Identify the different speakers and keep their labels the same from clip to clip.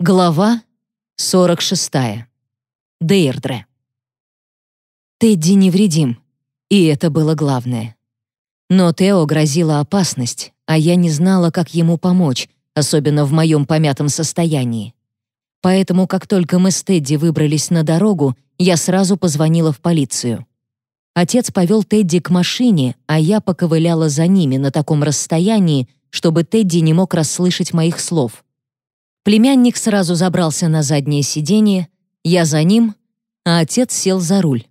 Speaker 1: Глава 46. Дейрдре. Тедди невредим, и это было главное. Но Тео грозила опасность, а я не знала, как ему помочь, особенно в моем помятом состоянии. Поэтому, как только мы с Тедди выбрались на дорогу, я сразу позвонила в полицию. Отец повел Тедди к машине, а я поковыляла за ними на таком расстоянии, чтобы Тедди не мог расслышать моих слов — Племянник сразу забрался на заднее сиденье, я за ним, а отец сел за руль.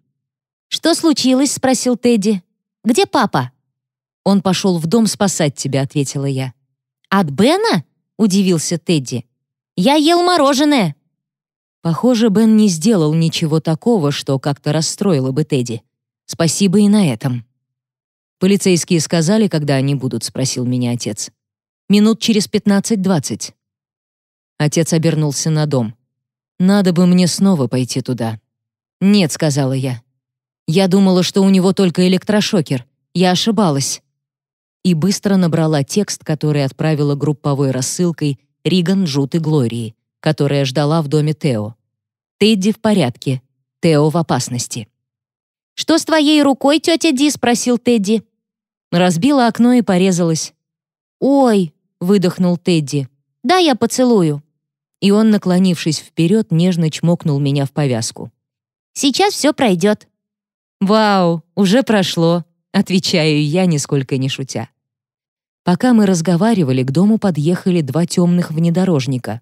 Speaker 2: «Что случилось?» — спросил Тедди. «Где папа?»
Speaker 1: «Он пошел в дом спасать тебя», — ответила я.
Speaker 2: «От Бена?» — удивился Тедди. «Я ел мороженое».
Speaker 1: Похоже, Бен не сделал ничего такого, что как-то расстроило бы Тедди. Спасибо и на этом. «Полицейские сказали, когда они будут?» — спросил меня отец. «Минут через пятнадцать-двадцать». Отец обернулся на дом. «Надо бы мне снова пойти туда». «Нет», — сказала я. «Я думала, что у него только электрошокер. Я ошибалась». И быстро набрала текст, который отправила групповой рассылкой Риган Джут и Глории, которая ждала в доме Тео. «Тедди в порядке. Тео в опасности».
Speaker 2: «Что с твоей рукой, тетя Ди?» — спросил Тедди.
Speaker 1: Разбила окно и порезалась.
Speaker 2: «Ой!» — выдохнул Тедди. «Да, я поцелую»
Speaker 1: и он, наклонившись вперед, нежно чмокнул меня в повязку.
Speaker 2: «Сейчас все пройдет».
Speaker 1: «Вау, уже прошло», — отвечаю я, нисколько не шутя. Пока мы разговаривали, к дому подъехали два темных внедорожника.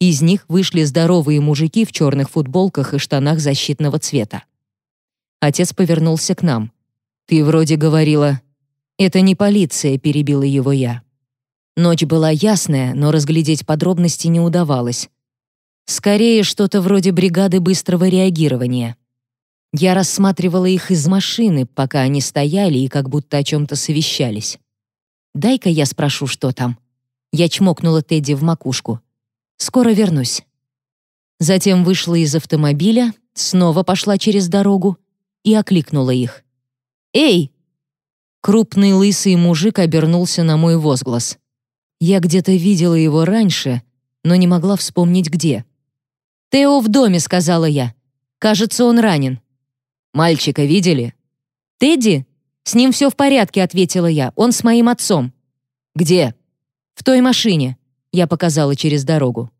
Speaker 1: Из них вышли здоровые мужики в черных футболках и штанах защитного цвета. Отец повернулся к нам. «Ты вроде говорила...» «Это не полиция», — перебила его я. Ночь была ясная, но разглядеть подробности не удавалось. Скорее, что-то вроде бригады быстрого реагирования. Я рассматривала их из машины, пока они стояли и как будто о чем-то совещались. «Дай-ка я спрошу, что там». Я чмокнула Тедди в макушку. «Скоро вернусь». Затем вышла из автомобиля, снова пошла через дорогу и окликнула их. «Эй!» Крупный лысый мужик обернулся на мой возглас. Я где-то видела его раньше, но не могла вспомнить где. «Тео в доме», — сказала я. «Кажется, он ранен». «Мальчика видели?» «Тедди? С ним все в порядке», — ответила я. «Он с моим отцом». «Где?» «В той машине», — я показала через дорогу.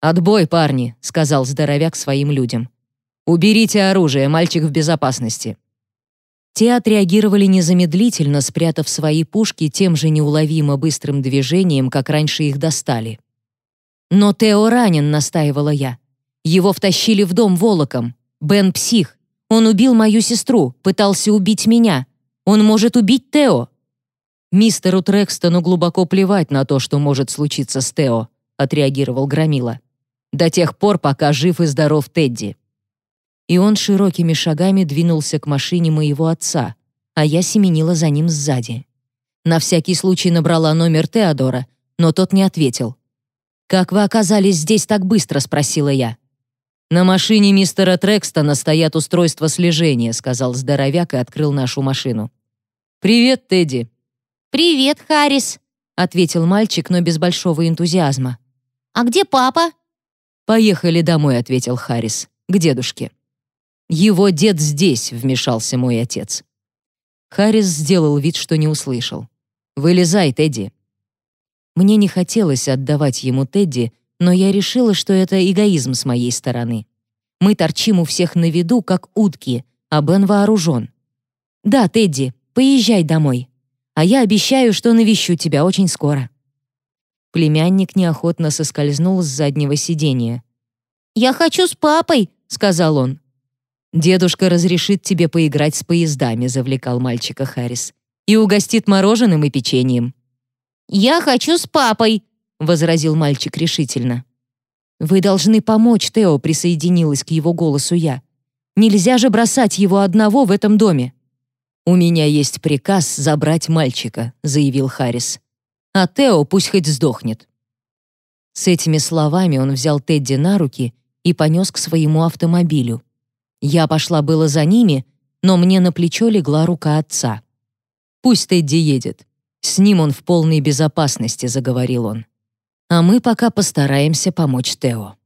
Speaker 1: «Отбой, парни», — сказал здоровяк своим людям. «Уберите оружие, мальчик в безопасности». Те отреагировали незамедлительно, спрятав свои пушки тем же неуловимо быстрым движением, как раньше их достали. «Но Тео ранен», — настаивала я. «Его втащили в дом волоком. Бен псих. Он убил мою сестру, пытался убить меня. Он может убить Тео». «Мистеру Трекстону глубоко плевать на то, что может случиться с Тео», — отреагировал Громила. «До тех пор, пока жив и здоров Тедди» и он широкими шагами двинулся к машине моего отца, а я семенила за ним сзади. На всякий случай набрала номер Теодора, но тот не ответил. «Как вы оказались здесь так быстро?» — спросила я. «На машине мистера Трекстона стоят устройства слежения», — сказал здоровяк и открыл нашу машину. «Привет, Тедди».
Speaker 2: «Привет, Харрис», — ответил мальчик, но без большого энтузиазма. «А где папа?»
Speaker 1: «Поехали домой», — ответил Харрис, — «к дедушке». «Его дед здесь», — вмешался мой отец. Харрис сделал вид, что не услышал. «Вылезай, Тедди». Мне не хотелось отдавать ему Тедди, но я решила, что это эгоизм с моей стороны. Мы торчим у всех на виду, как утки, а Бен вооружен. «Да, Тедди, поезжай домой. А я обещаю, что навещу тебя очень скоро». Племянник неохотно соскользнул с заднего сиденья.
Speaker 2: «Я хочу с папой», — сказал он.
Speaker 1: «Дедушка разрешит тебе поиграть с поездами», — завлекал мальчика Харрис. «И угостит мороженым и печеньем».
Speaker 2: «Я хочу с папой», — возразил мальчик решительно.
Speaker 1: «Вы должны помочь Тео», — присоединилась к его голосу я. «Нельзя же бросать его одного в этом доме». «У меня есть приказ забрать мальчика», — заявил Харрис. «А Тео пусть хоть сдохнет». С этими словами он взял Тедди на руки и понес к своему автомобилю. Я пошла было за ними, но мне на плечо легла рука отца. «Пусть Тедди едет. С ним он в полной безопасности», — заговорил он. А мы пока постараемся помочь Тео.